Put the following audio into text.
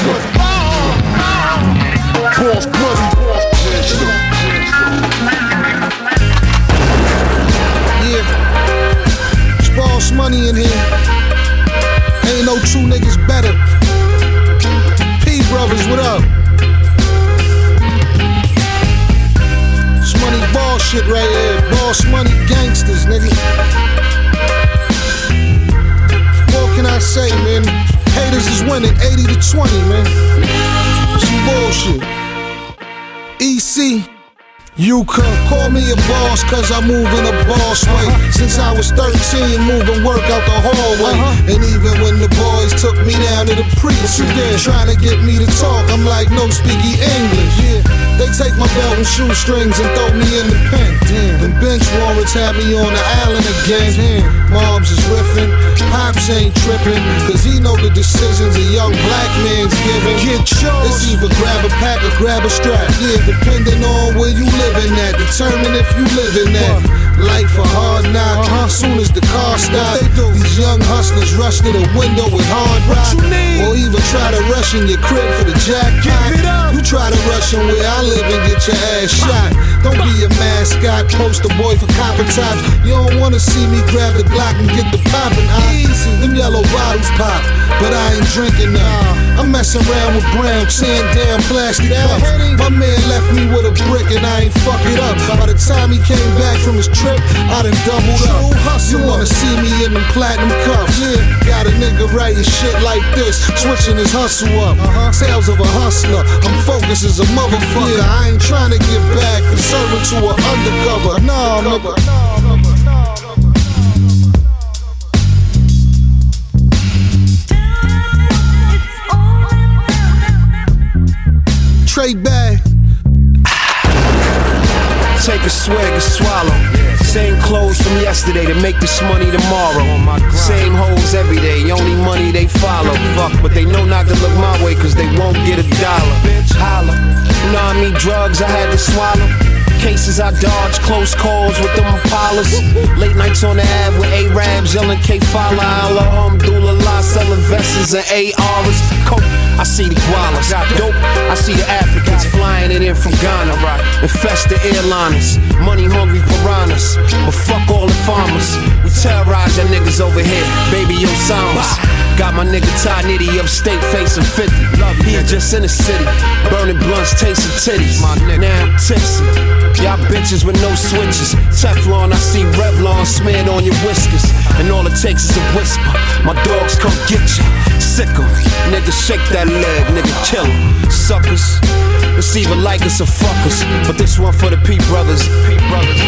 Boss. Yeah, money in here. Ain't no two niggas better. P brothers, what up? Money shit right here. Boss money gangsters, nigga. What can I say, man? Haters is winning 80 to 20, man. Some bullshit. EC. You could call me a boss cause I move in a boss way. Since I was 13, moving work out the hallway. Uh-huh. And even when the boys took me down to the precinct, trying to get me to talk, I'm like, no speaky English. They take my belt and shoestrings and throw me in the pen. Damn, and bench warrants had me on the island again. Damn, moms is riffing, pops ain't tripping, cause he know the decisions a young black man's giving. Get yours. It's either grab a pack or grab a strap. Yeah, depending on where you living at, determine if you living that. Life a hard knock. Soon as the car stop, these young hustlers rush to the window with hard rock. Or even try to rush in your crib for the jackpot. You try to rush in where I live and get your ass shot. Don't be a mascot, poster boy for copper tops. You don't wanna see me grab the Glock and get the poppin' Easy, them yellow bottles pop, but I ain't drinking none. I'm messing around with brown, sand down plastic cups. My man left me with a brick and I ain't fuck it up. By the time he came back from his trip, I done doubled up. You wanna see me in them platinum cuffs? Yeah, got a nigga writing shit like this, switching his hustle up. Tales of a hustler, I'm focused as a motherfucker. I ain't trying to get back for serving to an undercover. Nah, nigga. Trade bag. Take a swig and swallow. Same clothes from yesterday to make this money tomorrow. Same hoes every day, only money they follow. Fuck, but they know not to look my way cause they won't get a dollar. Cases I dodge close calls with them Impalas. Late nights on the Ave with A-Rabs yelling K-Fala. Alhamdulillah, selling vests and ARs. Coke, I see the koalas. Dope, I see the Africans flying it in from Ghana. Right? Infest the airliners, money hungry piranhas. But fuck all the farmers. We terrorize your niggas over here, baby Osamas. Got my nigga Ty Nitty upstate facing 50. Love He just in the city, burning blunts, tasting titties. Now I'm tipsy. Y'all bitches with no switches. Teflon, I see Revlon smeared on your whiskers. And all it takes is a whisper. My dogs come get you. Sick 'em. Nigga, shake that leg, nigga, kill 'em. Suckers. It's either like us or fuck us. But this one for the P brothers. P brothers.